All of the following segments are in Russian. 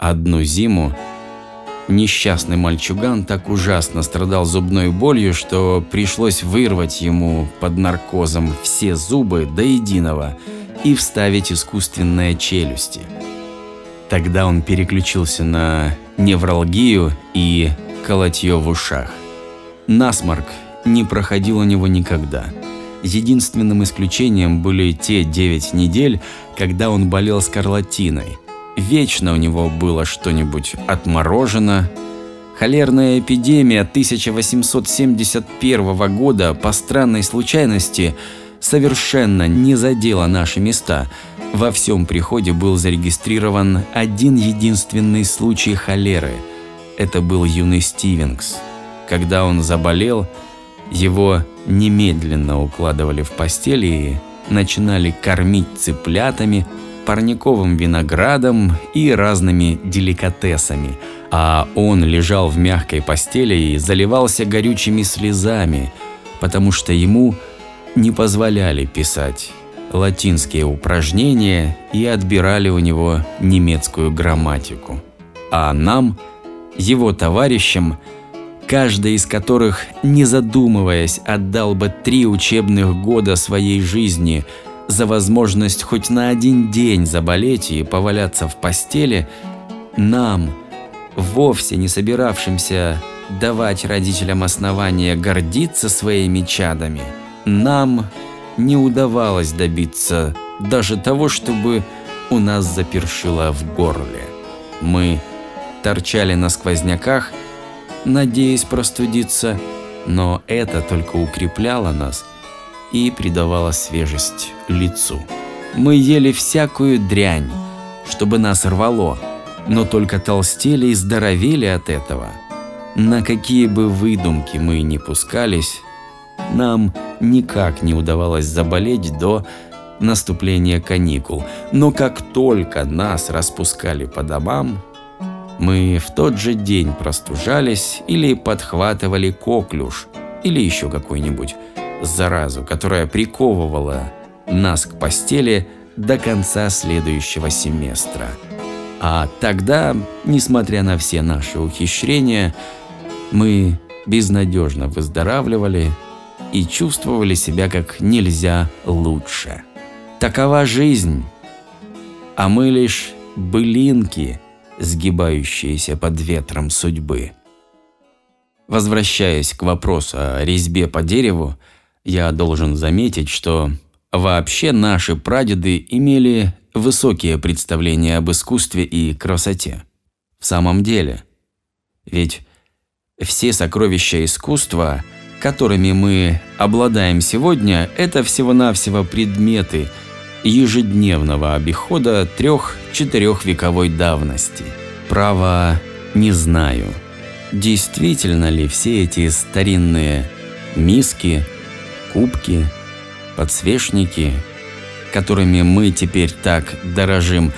Одну зиму несчастный мальчуган так ужасно страдал зубной болью, что пришлось вырвать ему под наркозом все зубы до единого и вставить искусственные челюсти. Тогда он переключился на невралгию и колотье в ушах. Насморк не проходил у него никогда. Единственным исключением были те 9 недель, когда он болел скарлатиной. Вечно у него было что-нибудь отморожено. Холерная эпидемия 1871 года по странной случайности совершенно не задела наши места. Во всем приходе был зарегистрирован один единственный случай холеры. Это был юный Стивенкс. Когда он заболел, его немедленно укладывали в постели и начинали кормить цыплятами, парниковым виноградом и разными деликатесами, а он лежал в мягкой постели и заливался горючими слезами, потому что ему не позволяли писать латинские упражнения и отбирали у него немецкую грамматику. А нам, его товарищам, каждый из которых, не задумываясь, отдал бы три учебных года своей жизни за возможность хоть на один день заболеть и поваляться в постели, нам, вовсе не собиравшимся давать родителям основания гордиться своими чадами, нам не удавалось добиться даже того, чтобы у нас запершило в горле. Мы торчали на сквозняках надеясь простудиться, но это только укрепляло нас и придавало свежесть лицу. Мы ели всякую дрянь, чтобы нас рвало, но только толстели и здоровели от этого. На какие бы выдумки мы ни пускались, нам никак не удавалось заболеть до наступления каникул. Но как только нас распускали по домам, мы в тот же день простужались или подхватывали коклюш или еще какую-нибудь заразу, которая приковывала нас к постели до конца следующего семестра. А тогда, несмотря на все наши ухищрения, мы безнадежно выздоравливали и чувствовали себя как нельзя лучше. Такова жизнь, а мы лишь былинки – сгибающиеся под ветром судьбы. Возвращаясь к вопросу о резьбе по дереву, я должен заметить, что вообще наши прадеды имели высокие представления об искусстве и красоте. В самом деле. Ведь все сокровища искусства, которыми мы обладаем сегодня, это всего-навсего предметы – ежедневного обихода трех-четырехвековой давности. Право не знаю, действительно ли все эти старинные миски, кубки, подсвечники, которыми мы теперь так дорожим,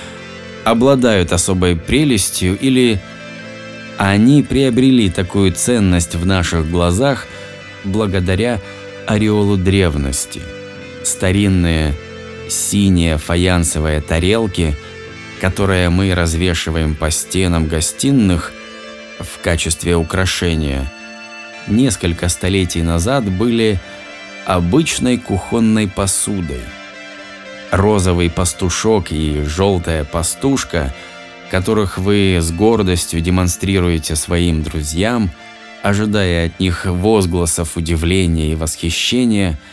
обладают особой прелестью или они приобрели такую ценность в наших глазах благодаря ореолу древности. Старинные синие фаянсовые тарелки, которые мы развешиваем по стенам гостиных в качестве украшения, несколько столетий назад были обычной кухонной посудой. Розовый пастушок и желтая пастушка, которых вы с гордостью демонстрируете своим друзьям, ожидая от них возгласов удивления и восхищения –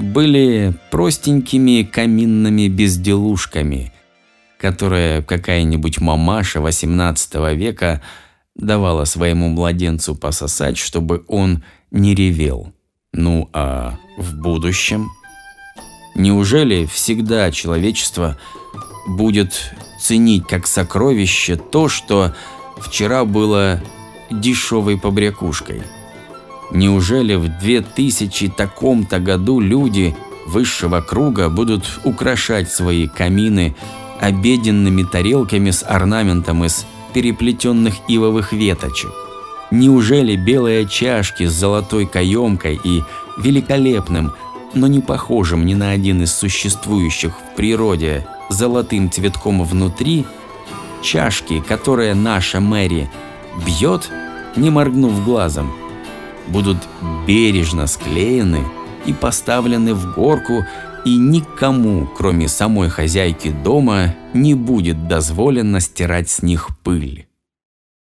были простенькими каминными безделушками, которые какая-нибудь мамаша XVIII века давала своему младенцу пососать, чтобы он не ревел. Ну а в будущем? Неужели всегда человечество будет ценить как сокровище то, что вчера было дешевой побрякушкой? Неужели в 2000 таком-то году люди высшего круга будут украшать свои камины обеденными тарелками с орнаментом из переплетенных ивовых веточек? Неужели белые чашки с золотой каемкой и великолепным, но не похожим ни на один из существующих в природе золотым цветком внутри, чашки, которые наша Мэри бьет, не моргнув глазом, будут бережно склеены и поставлены в горку, и никому, кроме самой хозяйки дома, не будет дозволено стирать с них пыль.